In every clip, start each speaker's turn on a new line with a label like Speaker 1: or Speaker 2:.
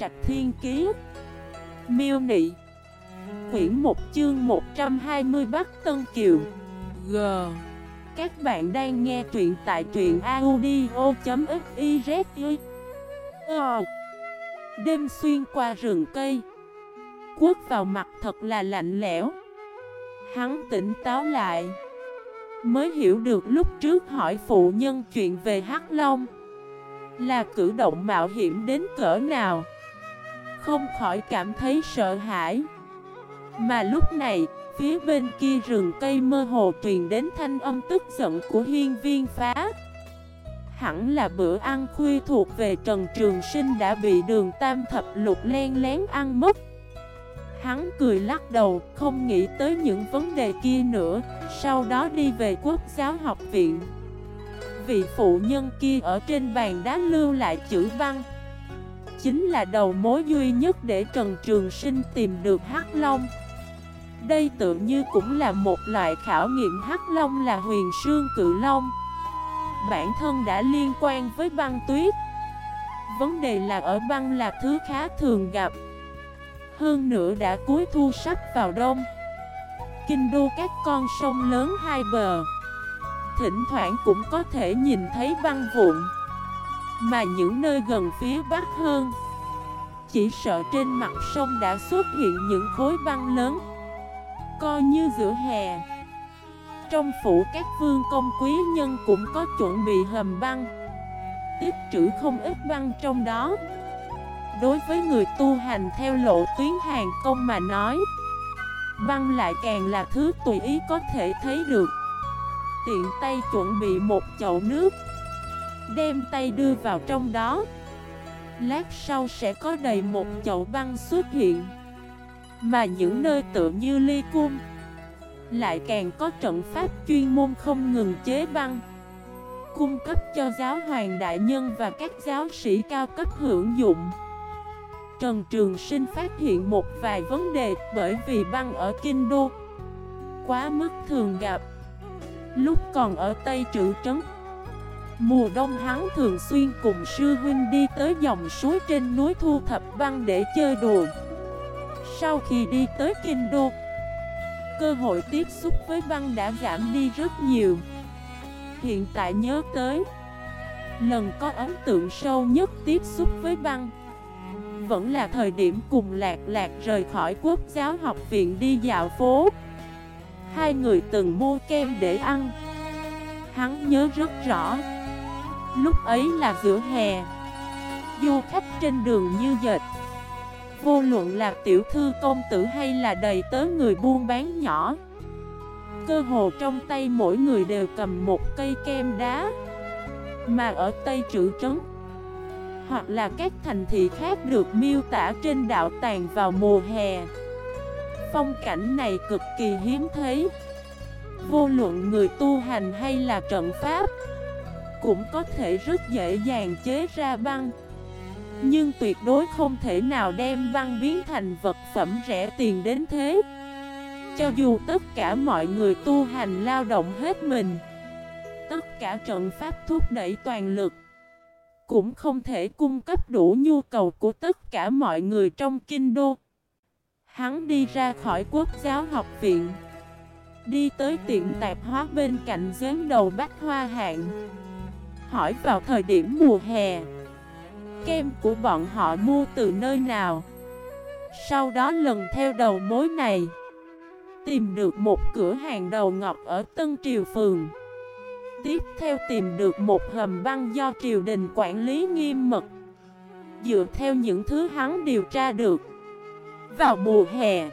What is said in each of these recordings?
Speaker 1: Trạch Thiên Kiế Miêu Nị. Quyển 1 chương 120 Bắc Tân Kiều. G. Các bạn đang nghe truyện tại truyện audio.xyz Ờ Đêm xuyên qua rừng cây. Quốc vào mặt thật là lạnh lẽo. Hắn tỉnh táo lại. Mới hiểu được lúc trước hỏi phụ nhân chuyện về Hắc Long. Là cử động mạo hiểm đến cỡ nào. Không khỏi cảm thấy sợ hãi Mà lúc này, phía bên kia rừng cây mơ hồ truyền đến thanh âm tức giận của hiên viên phá Hẳn là bữa ăn khuya thuộc về Trần Trường Sinh đã bị đường tam thập lục len lén ăn mất Hắn cười lắc đầu, không nghĩ tới những vấn đề kia nữa, sau đó đi về quốc giáo học viện. Vị phụ nhân kia ở trên bàn đá lưu lại chữ văn. Chính là đầu mối duy nhất để Trần Trường Sinh tìm được Hắc Long. Đây tự như cũng là một loại khảo nghiệm Hắc Long là huyền sương cự long. Bản thân đã liên quan với băng tuyết. Vấn đề là ở băng là thứ khá thường gặp. Hơn nữa đã cuối thu sắp vào đông Kinh đô các con sông lớn hai bờ Thỉnh thoảng cũng có thể nhìn thấy băng vụn mà những nơi gần phía bắc hơn. Chỉ sợ trên mặt sông đã xuất hiện những khối băng lớn, Coi như giữa hè. Trong phủ các vương công quý nhân cũng có chuẩn bị hầm băng, Tích trữ không ít băng trong đó. Đối với người tu hành theo lộ tuyến hàng công mà nói, Băng lại càng là thứ tùy ý có thể thấy được. Tiện tay chuẩn bị một chậu nước. Đem tay đưa vào trong đó. Lát sau sẽ có đầy một chậu băng xuất hiện. Mà những nơi tựa như ly cung, Lại càng có trận pháp chuyên môn không ngừng chế băng. Cung cấp cho giáo hoàng đại nhân và các giáo sĩ cao cấp hưởng dụng. Trần Trường Sinh phát hiện một vài vấn đề bởi vì băng ở Kinh Đô Quá mức thường gặp. Lúc còn ở Tây Trữ Trấn Mùa đông hắn thường xuyên cùng sư huynh đi tới dòng suối trên núi thu thập băng để chơi đùa. Sau khi đi tới Kinh Đô, Cơ hội tiếp xúc với băng đã giảm đi rất nhiều. Hiện tại nhớ tới, Lần có ấn tượng sâu nhất tiếp xúc với băng vẫn là thời điểm cùng lạc lạc rời khỏi quốc giáo học viện đi dạo phố. Hai người từng mua kem để ăn. Hắn nhớ rất rõ Lúc ấy là giữa hè Du khách trên đường như dệt Vô luận là tiểu thư công tử hay là đầy tớ người buôn bán nhỏ Cơ hồ trong tay mỗi người đều cầm một cây kem đá Mà ở Tây Trữ Trấn hoặc là các thành thị khác được miêu tả trên đạo tàng vào mùa hè. Phong cảnh này cực kỳ hiếm thấy. Vô luận người tu hành hay là trận pháp, cũng có thể rất dễ dàng chế ra băng. Nhưng tuyệt đối không thể nào đem băng biến thành vật phẩm rẻ tiền đến thế. Cho dù tất cả mọi người tu hành lao động hết mình, tất cả trận pháp thúc đẩy toàn lực cũng không thể cung cấp đủ nhu cầu của tất cả mọi người trong kinh đô. Hắn đi ra khỏi quốc giáo học viện, đi tới tiệm tạp hóa bên cạnh giếng đầu bách hoa hạng. Hỏi vào thời điểm mùa hè, kem của bọn họ mua từ nơi nào? Sau đó lần theo đầu mối này, tìm được một cửa hàng đầu ngọc ở Tân Triều Phường. Tiếp theo tìm được một hầm băng do triều đình quản lý nghiêm mật. Dựa theo những thứ hắn điều tra được Vào mùa hè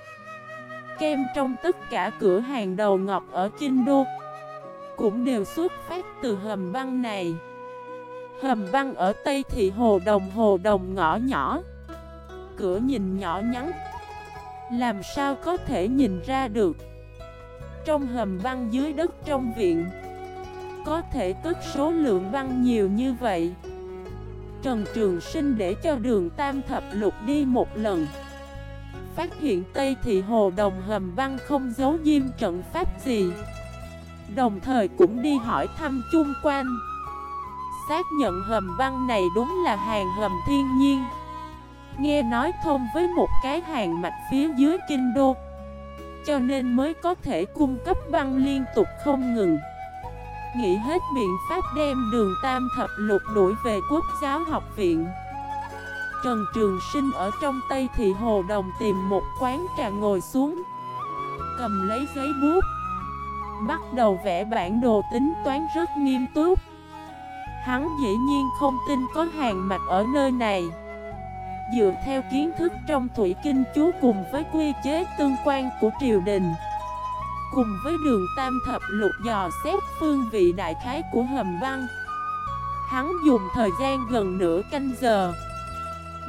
Speaker 1: Kem trong tất cả cửa hàng đầu ngọc ở Kinh Đô Cũng đều xuất phát từ hầm băng này. Hầm băng ở Tây Thị Hồ Đồng Hồ Đồng ngõ nhỏ. Cửa nhìn nhỏ nhắn. Làm sao có thể nhìn ra được? Trong hầm băng dưới đất trong viện, có thể cất số lượng băng nhiều như vậy? Trần Trường Sinh để cho đường Tam Thập Lục đi một lần. Phát hiện Tây Thị Hồ Đồng hầm băng không giấu diêm trận pháp gì. Đồng thời cũng đi hỏi thăm chung quanh. Xác nhận hầm băng này đúng là hàng hầm thiên nhiên. Nghe nói thông với một cái hàng mạch phía dưới kinh đô, Cho nên mới có thể cung cấp băng liên tục không ngừng. Nghĩ hết biện pháp đem đường tam thập lục đuổi về quốc giáo học viện. Trần Trường Sinh ở trong Tây Thị Hồ Đồng tìm một quán trà ngồi xuống, Cầm lấy giấy bút, Bắt đầu vẽ bản đồ tính toán rất nghiêm túc. Hắn dĩ nhiên không tin có hàng mạch ở nơi này. Dựa theo kiến thức trong thủy kinh chú cùng với quy chế tương quan của triều đình, Cùng với đường tam thập lục dò xét phương vị đại khái của hầm băng, Hắn dùng thời gian gần nửa canh giờ.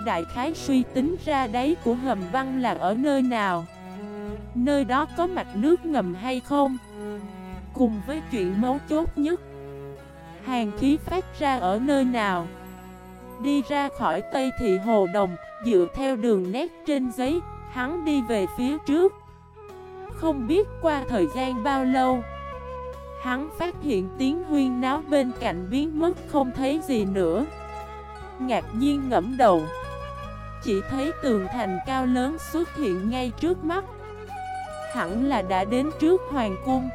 Speaker 1: Đại khái suy tính ra đáy của hầm băng là ở nơi nào? Nơi đó có mạch nước ngầm hay không? Cùng với chuyện mấu chốt nhất Hàng khí phát ra ở nơi nào? Đi ra khỏi Tây Thị Hồ Đồng, Dựa theo đường nét trên giấy, Hắn đi về phía trước. Không biết qua thời gian bao lâu, Hắn phát hiện tiếng huyên náo bên cạnh biến mất không thấy gì nữa. Ngạc nhiên ngẫm đầu, Chỉ thấy tường thành cao lớn xuất hiện ngay trước mắt. Hẳn là đã đến trước hoàng cung.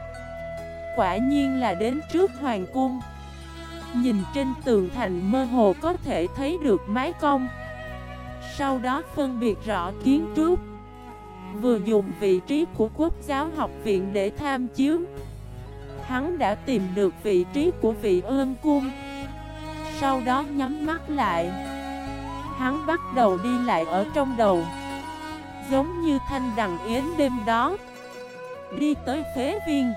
Speaker 1: Quả nhiên là đến trước hoàng cung. Nhìn trên tường thành mơ hồ có thể thấy được mái cong. Sau đó phân biệt rõ kiến trúc. Vừa dùng vị trí của quốc giáo học viện để tham chiếu. Hắn đã tìm được vị trí của vị ương cung. Sau đó nhắm mắt lại. Hắn bắt đầu đi lại ở trong đầu. Giống như thanh đằng yến đêm đó. Đi tới phế viên.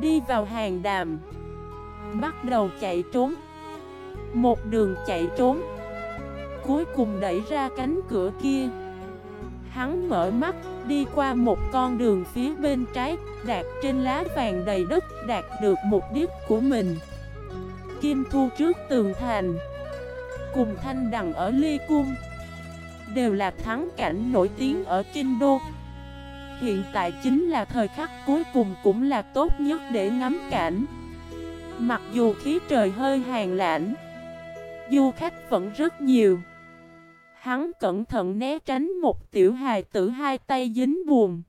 Speaker 1: Đi vào hàng đàm. Bắt đầu chạy trốn. Một đường chạy trốn. Cuối cùng đẩy ra cánh cửa kia. Hắn mở mắt, Đi qua một con đường phía bên trái Đạt trên lá vàng đầy đất, Đạt được mục đích của mình. Kim thu trước tường thành. Cùng thanh đằng ở Ly Cung. Đều là thắng cảnh nổi tiếng ở Kinh Đô. Hiện tại chính là thời khắc cuối cùng cũng là tốt nhất để ngắm cảnh. Mặc dù khí trời hơi hàng lãnh, Du khách vẫn rất nhiều. Hắn cẩn thận né tránh một tiểu hài tử hai tay dính buồn.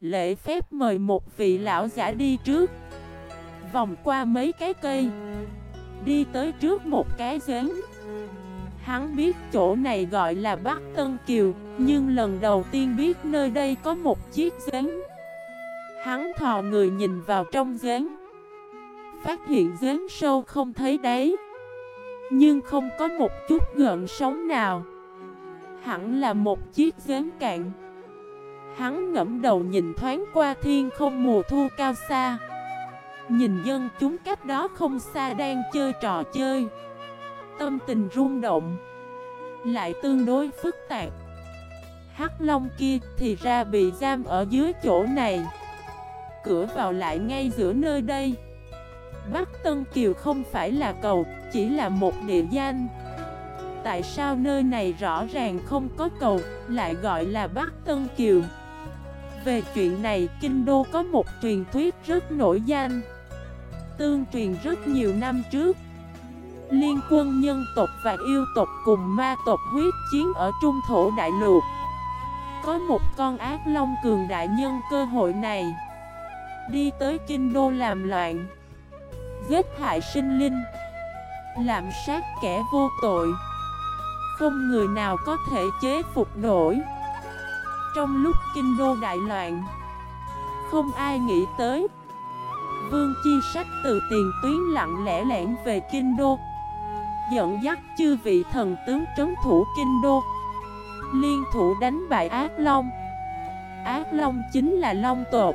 Speaker 1: Lễ phép mời một vị lão giả đi trước. Vòng qua mấy cái cây, Đi tới trước một cái giếng. Hắn biết chỗ này gọi là Bắc Tân Kiều, Nhưng lần đầu tiên biết nơi đây có một chiếc giếng. Hắn thò người nhìn vào trong giếng. Phát hiện giếng sâu không thấy đáy, Nhưng không có một chút gợn sóng nào. Hẳn là một chiếc giếng cạn. Hắn ngẫm đầu nhìn thoáng qua thiên không mùa thu cao xa. Nhìn dân chúng cách đó không xa đang chơi trò chơi. Tâm tình rung động, Lại tương đối phức tạp. Hắc Long kia thì ra bị giam ở dưới chỗ này. Cửa vào lại ngay giữa nơi đây. Bắc Tân Kiều không phải là cầu, chỉ là một địa danh. Tại sao nơi này rõ ràng không có cầu, lại gọi là Bắc Tân Kiều? Về chuyện này, Kinh Đô có một truyền thuyết rất nổi danh Tương truyền rất nhiều năm trước. Liên quân nhân tộc và yêu tộc cùng ma tộc huyết chiến ở trung thổ đại lục. Có một con ác long cường đại nhân cơ hội này Đi tới kinh đô làm loạn. Giết hại sinh linh. Làm sát kẻ vô tội. Không người nào có thể chế phục nổi. Trong lúc kinh đô đại loạn, Không ai nghĩ tới. Vương Chi Sách từ tiền tuyến lặng lẽ lẻn về Kinh Đô, Dẫn dắt chư vị thần tướng trấn thủ Kinh Đô. Liên thủ đánh bại Ác Long. Ác Long chính là Long tột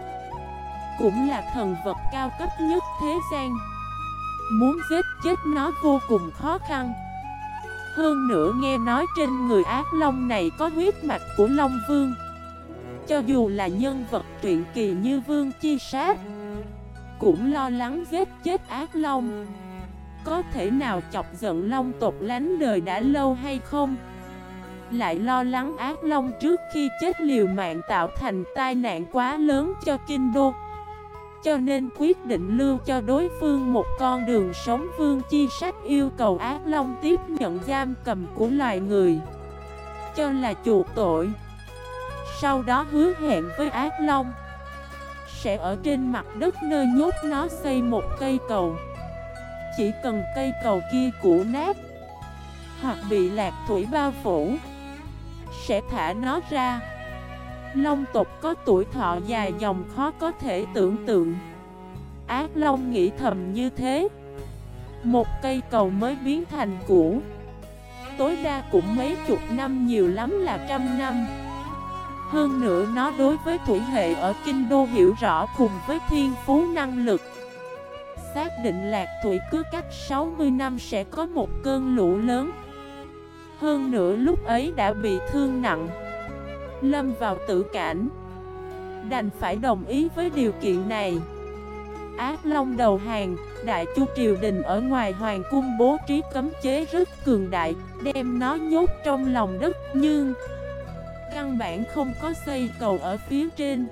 Speaker 1: Cũng là thần vật cao cấp nhất thế gian. Muốn giết chết nó vô cùng khó khăn. Hơn nữa nghe nói trên người ác long này có huyết mạch của Long Vương. Cho dù là nhân vật truyện kỳ như Vương Chi Sát, Cũng lo lắng giết chết ác long. Có thể nào chọc giận long tộc lánh đời đã lâu hay không? Lại lo lắng ác long trước khi chết liều mạng tạo thành tai nạn quá lớn cho kinh đô cho nên quyết định lưu cho đối phương một con đường sống. Vương Chi Sách yêu cầu Ác Long tiếp nhận giam cầm của loài người, cho là chuộc tội. Sau đó hứa hẹn với ác long, Sẽ ở trên mặt đất nơi nhốt nó xây một cây cầu. Chỉ cần cây cầu kia cũ nát Hoặc bị lạc thủy bao phủ, Sẽ thả nó ra. Long tộc có tuổi thọ dài dòng khó có thể tưởng tượng. Ác Long nghĩ thầm như thế. Một cây cầu mới biến thành cũ Tối đa cũng mấy chục năm, nhiều lắm là trăm năm. Hơn nữa nó đối với thủy hệ ở Kinh Đô hiểu rõ cùng với thiên phú năng lực. Xác định lạc thủy cứ cách 60 năm sẽ có một cơn lũ lớn. Hơn nữa lúc ấy đã bị thương nặng. Lâm vào tự cảnh. Đành phải đồng ý với điều kiện này. Ác Long đầu hàng, Đại Chu Triều Đình ở ngoài Hoàng cung bố trí cấm chế rất cường đại, đem nó nhốt trong lòng đất nhưng Căn bản không có xây cầu ở phía trên.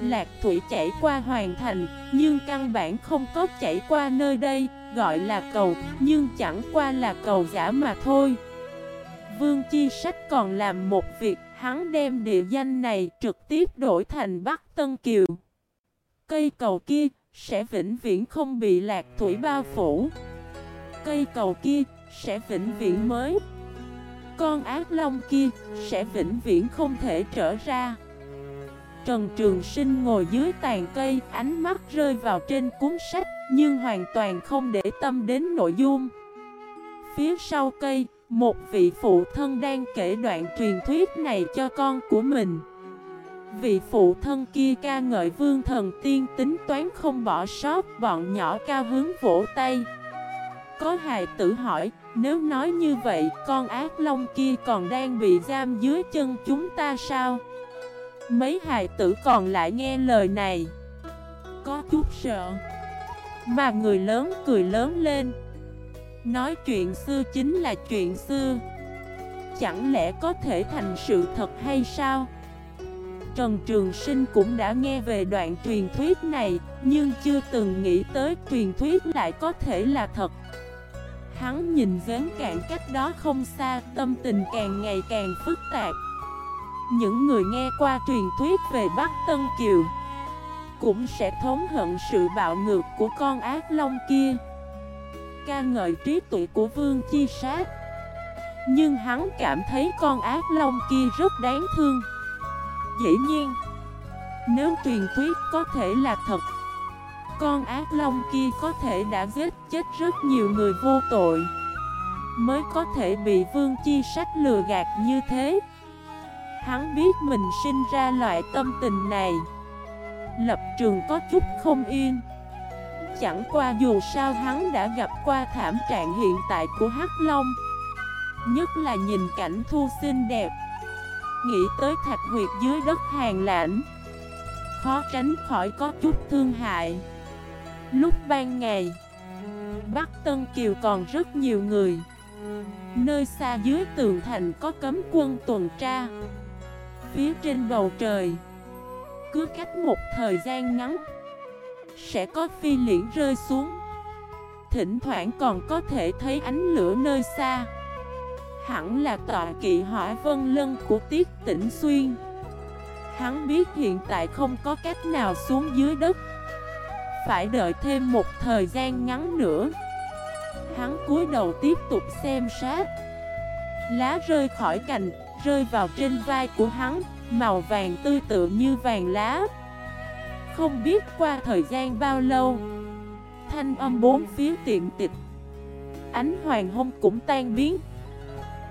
Speaker 1: Lạc thủy chảy qua hoàn thành, nhưng căn bản không có chảy qua nơi đây, gọi là cầu, nhưng chẳng qua là cầu giả mà thôi. Vương Chi Sách còn làm một việc, hắn đem địa danh này trực tiếp đổi thành Bắc Tân Kiều. Cây cầu kia sẽ vĩnh viễn không bị lạc thủy bao phủ. Cây cầu kia sẽ vĩnh viễn mới. Con ác long kia sẽ vĩnh viễn không thể trở ra. Trần Trường Sinh ngồi dưới tàn cây, Ánh mắt rơi vào trên cuốn sách, Nhưng hoàn toàn không để tâm đến nội dung. Phía sau cây một vị phụ thân đang kể đoạn truyền thuyết này cho con của mình. Vị phụ thân kia ca ngợi vương thần tiên tính toán không bỏ sót bọn nhỏ cao hướng vỗ tay. Có hài tử hỏi, Nếu nói như vậy, con ác long kia còn đang bị giam dưới chân chúng ta sao? Mấy hài tử còn lại nghe lời này. Có chút sợ. Mà người lớn cười lớn lên. Nói chuyện xưa chính là chuyện xưa Chẳng lẽ có thể thành sự thật hay sao Trần Trường Sinh cũng đã nghe về đoạn truyền thuyết này, nhưng chưa từng nghĩ tới truyền thuyết lại có thể là thật. Hắn nhìn dán cạn cách đó không xa, tâm tình càng ngày càng phức tạp. Những người nghe qua truyền thuyết về Bắc Tân Kiều cũng sẽ thống hận sự bạo ngược của con ác long kia. Ca ngợi trí tuệ của Vương Chi Sát. Nhưng hắn cảm thấy con ác long kia rất đáng thương. Dĩ nhiên, Nếu truyền thuyết có thể là thật, Con ác long kia có thể đã giết chết rất nhiều người vô tội, Mới có thể bị vương chi sách lừa gạt như thế Hắn biết mình sinh ra loại tâm tình này Lập trường có chút không yên Chẳng qua dù sao hắn đã gặp qua thảm trạng hiện tại của Hắc Long. Nhất là nhìn cảnh thu xinh đẹp. Nghĩ tới thạch huyệt dưới đất hàng lãnh. Khó tránh khỏi có chút thương hại. Lúc ban ngày, Bắc Tân Kiều còn rất nhiều người. Nơi xa dưới tường thành có cấm quân tuần tra. Phía trên bầu trời, Cứ cách một thời gian ngắn sẽ có phi liễn rơi xuống. Thỉnh thoảng còn có thể thấy ánh lửa nơi xa. Hẳn là tọa kỵ hỏa vân lân của Tiết Tĩnh Xuyên. Hắn biết hiện tại không có cách nào xuống dưới đất. Phải đợi thêm một thời gian ngắn nữa. Hắn cúi đầu tiếp tục xem sát Lá rơi khỏi cành, rơi vào trên vai của hắn Màu vàng tươi tự như vàng lá. Không biết qua thời gian bao lâu. Thanh âm bốn phía tiện tịch. Ánh hoàng hôn cũng tan biến.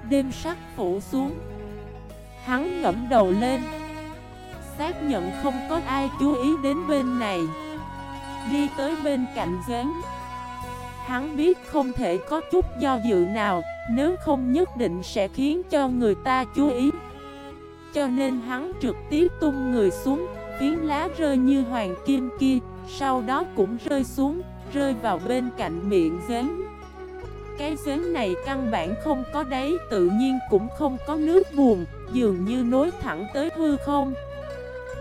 Speaker 1: Đêm sắc phủ xuống. Hắn ngẫm đầu lên. Xác nhận không có ai chú ý đến bên này. Đi tới bên cạnh gián Hắn biết không thể có chút do dự nào, Nếu không nhất định sẽ khiến cho người ta chú ý. Cho nên hắn trực tiếp tung người xuống. Phiến lá rơi như hoàng kim kia, Sau đó cũng rơi xuống, Rơi vào bên cạnh miệng giếng. cái giếng này căn bản không có đáy, Tự nhiên cũng không có nước buồn, Dường như nối thẳng tới hư không.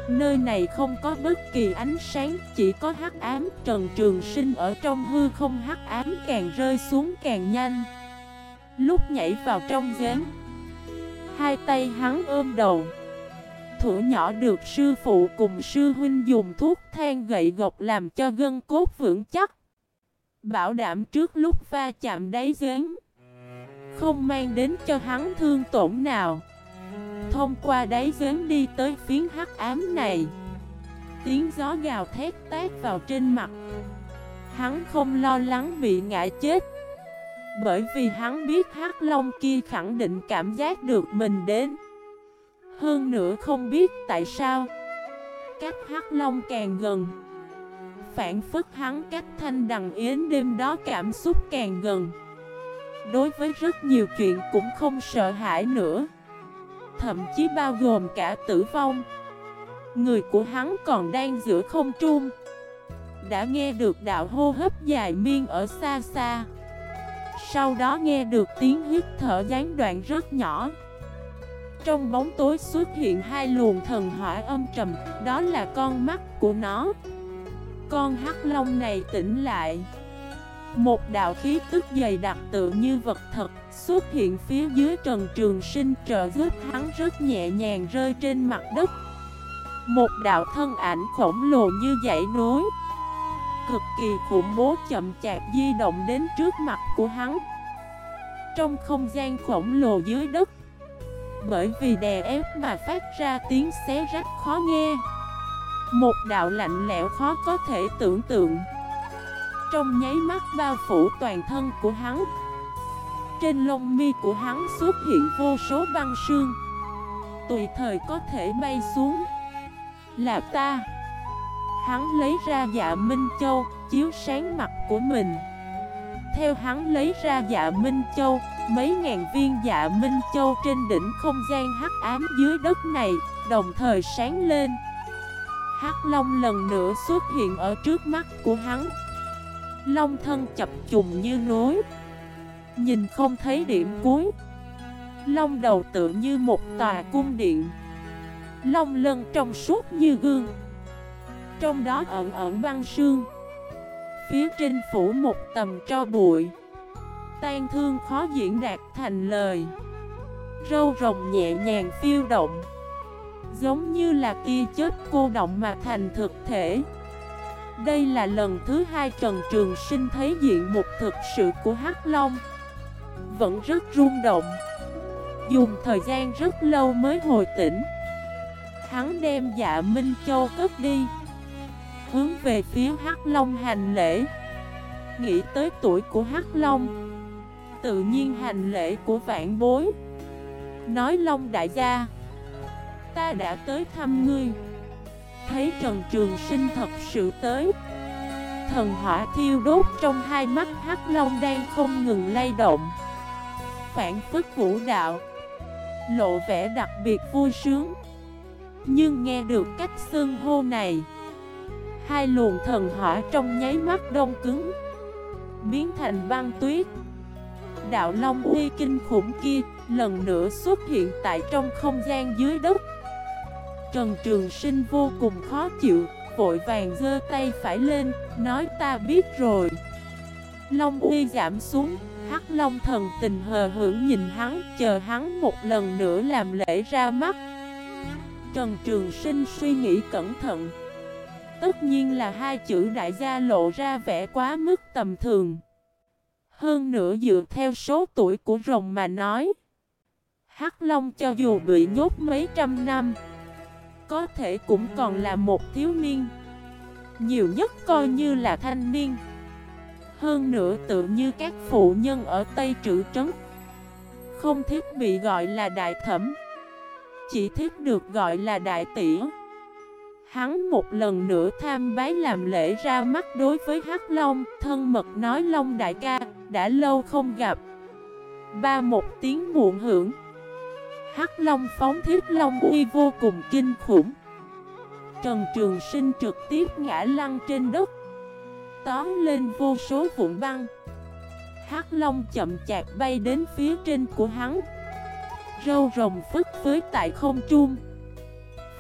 Speaker 1: Nơi này không có bất kỳ ánh sáng, Chỉ có hắc ám, Trần Trường Sinh ở trong hư không hắc ám Càng rơi xuống càng nhanh. Lúc nhảy vào trong giếng, Hai tay hắn ôm đầu. Thủ nhỏ được sư phụ cùng sư huynh dùng thuốc than gậy gộc làm cho gân cốt vững chắc. Bảo đảm trước lúc va chạm đáy giếng, Không mang đến cho hắn thương tổn nào. Thông qua đáy giếng đi tới phiến hắc ám này, Tiếng gió gào thét tát vào trên mặt. Hắn không lo lắng bị ngã chết, Bởi vì hắn biết hắc long kia khẳng định cảm giác được mình đến. Hơn nữa không biết tại sao, Cách hắc long càng gần, Phản phức hắn cách thanh đằng yến đêm đó cảm xúc càng gần. Đối với rất nhiều chuyện cũng không sợ hãi nữa, Thậm chí bao gồm cả tử vong. Người của hắn còn đang giữa không trung, Đã nghe được đạo hô hấp dài miên ở xa xa. Sau đó nghe được tiếng hít thở gián đoạn rất nhỏ. Trong bóng tối xuất hiện hai luồng thần hỏa âm trầm, Đó là con mắt của nó. Con hắc long này tỉnh lại. Một đạo khí tức dày đặc tự như vật thật Xuất hiện phía dưới Trần Trường Sinh trợ giúp hắn rất nhẹ nhàng rơi trên mặt đất. Một đạo thân ảnh khổng lồ như dãy núi, Cực kỳ khủng bố chậm chạp di động đến trước mặt của hắn. Trong không gian khổng lồ dưới đất bởi vì đè ép mà phát ra tiếng xé rách khó nghe. Một đạo lạnh lẽo khó có thể tưởng tượng. Trong nháy mắt bao phủ toàn thân của hắn, Trên lông mi của hắn xuất hiện vô số băng sương. Tùy thời có thể bay xuống. Là ta. Hắn lấy ra dạ Minh Châu, Chiếu sáng mặt của mình. Theo hắn lấy ra dạ Minh Châu Mấy ngàn viên dạ Minh Châu trên đỉnh không gian hắc ám dưới đất này Đồng thời sáng lên. Hắc Long lần nữa xuất hiện ở trước mắt của hắn. Long thân chập trùng như núi, Nhìn không thấy điểm cuối. Long đầu tựa như một tòa cung điện. Long lân trong suốt như gương. Trong đó ẩn ẩn băng sương. Phía trên phủ một tầm cho bụi. Tan thương khó diễn đạt thành lời. Râu rồng nhẹ nhàng phiêu động, Giống như là tia chết cô động mà thành thực thể. Đây là lần thứ hai Trần Trường Sinh thấy diện mục thực sự của Hắc Long. Vẫn rất rung động, Dùng thời gian rất lâu mới hồi tỉnh. Hắn đem dạ Minh Châu cất đi, Hướng về phía Hắc Long hành lễ. Nghĩ tới tuổi của Hắc Long Tự nhiên hành lễ của vạn bối. Nói Long đại gia, Ta đã tới thăm ngươi. Thấy Trần Trường Sinh thật sự tới. Thần hỏa thiêu đốt trong hai mắt Hắc Long đang không ngừng lay động. Phản phức vũ đạo, Lộ vẻ đặc biệt vui sướng. Nhưng nghe được cách xương hô này, Hai luồng thần hỏa trong nháy mắt đông cứng, Biến thành băng tuyết. Đạo Long uy kinh khủng kia Lần nữa xuất hiện tại trong không gian dưới đất. Trần Trường Sinh vô cùng khó chịu, Vội vàng giơ tay phải lên, Nói, ta biết rồi. Long uy giảm xuống, Hắc Long thần tình hờ hưởng nhìn hắn, Chờ hắn một lần nữa làm lễ ra mắt. Trần Trường Sinh suy nghĩ cẩn thận. Tất nhiên là hai chữ đại gia lộ ra vẻ quá mức tầm thường. Hơn nữa dựa theo số tuổi của rồng mà nói. Hắc Long cho dù bị nhốt mấy trăm năm Có thể cũng còn là một thiếu niên. Nhiều nhất coi như là thanh niên. Hơn nữa tự như các phụ nhân ở Tây Trữ Trấn Không thiết bị gọi là đại thẩm chỉ thiết được gọi là đại tỷ Hắn một lần nữa tham bái làm lễ ra mắt đối với Hắc Long Thân mật nói Long đại ca, đã lâu không gặp. Ba một tiếng muộn hưởng. Hắc Long phóng thiết Long uy vô cùng kinh khủng. Trần Trường Sinh trực tiếp ngã lăn trên đất, Tóm lên vô số vụn băng. Hắc Long chậm chạp bay đến phía trên của hắn, Râu rồng phức với tại không trung,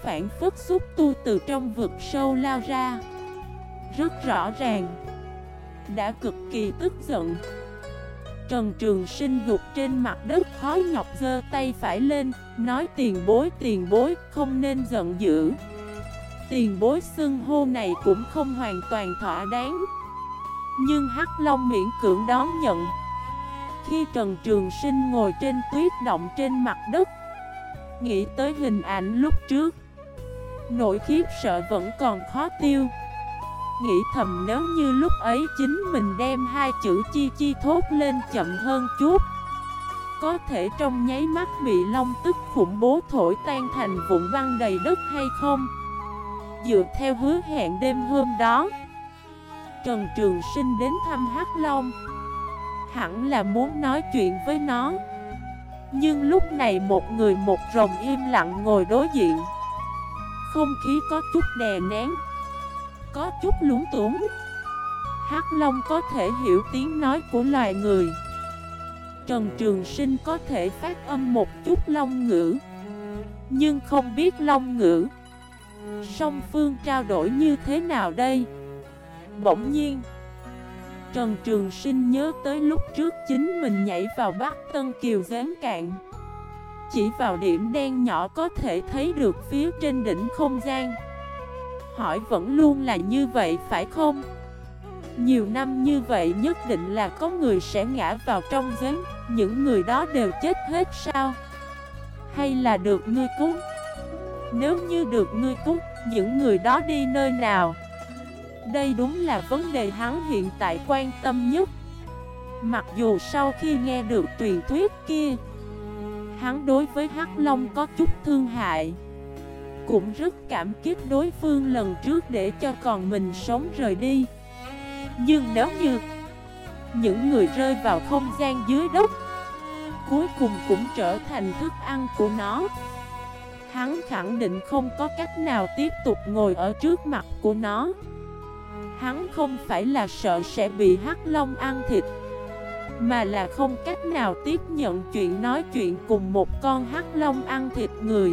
Speaker 1: Phản phức xúc tu từ trong vực sâu lao ra. Rất rõ ràng, Đã cực kỳ tức giận. Trần Trường Sinh gục trên mặt đất khó nhọc giơ tay phải lên, nói tiền bối tiền bối, không nên giận dữ. Tiền bối xưng hô này cũng không hoàn toàn thỏa đáng. Nhưng Hắc Long miễn cưỡng đón nhận. Khi Trần Trường Sinh ngồi trên tuyết động trên mặt đất, nghĩ tới hình ảnh lúc trước, nỗi khiếp sợ vẫn còn khó tiêu. Nghĩ thầm nếu như lúc ấy chính mình đem hai chữ chi chi thốt lên chậm hơn chút. Có thể trong nháy mắt bị long tức khủng bố thổi tan thành vụn băng đầy đất hay không? Dựa theo hứa hẹn đêm hôm đó, Trần Trường Sinh đến thăm Hắc Long. Hẳn là muốn nói chuyện với nó. Nhưng lúc này một người một rồng im lặng ngồi đối diện. Không khí có chút đè nén có chút lúng túng. Hắc Long có thể hiểu tiếng nói của loài người. Trần Trường Sinh có thể phát âm một chút long ngữ, Nhưng không biết long ngữ. Song phương trao đổi như thế nào đây? Bỗng nhiên, Trần Trường Sinh nhớ tới lúc trước chính mình nhảy vào Bắc Tân Kiều gián cạn. Chỉ vào điểm đen nhỏ có thể thấy được phía trên đỉnh không gian hỏi vẫn luôn là như vậy phải không? Nhiều năm như vậy nhất định là có người sẽ ngã vào trong giếng Những người đó đều chết hết sao? Hay là được ngươi cứu? Nếu như được ngươi cứu, những người đó đi nơi nào? Đây đúng là vấn đề hắn hiện tại quan tâm nhất Mặc dù sau khi nghe được truyền thuyết kia Hắn đối với Hắc Long có chút thương hại cũng rất cảm kích đối phương lần trước để cho còn mình sống rời đi. Nhưng nếu như Những người rơi vào không gian dưới đất, Cuối cùng cũng trở thành thức ăn của nó. Hắn khẳng định không có cách nào tiếp tục ngồi ở trước mặt của nó. Hắn không phải là sợ sẽ bị hắc long ăn thịt, Mà là không cách nào tiếp nhận chuyện nói chuyện cùng một con hắc long ăn thịt người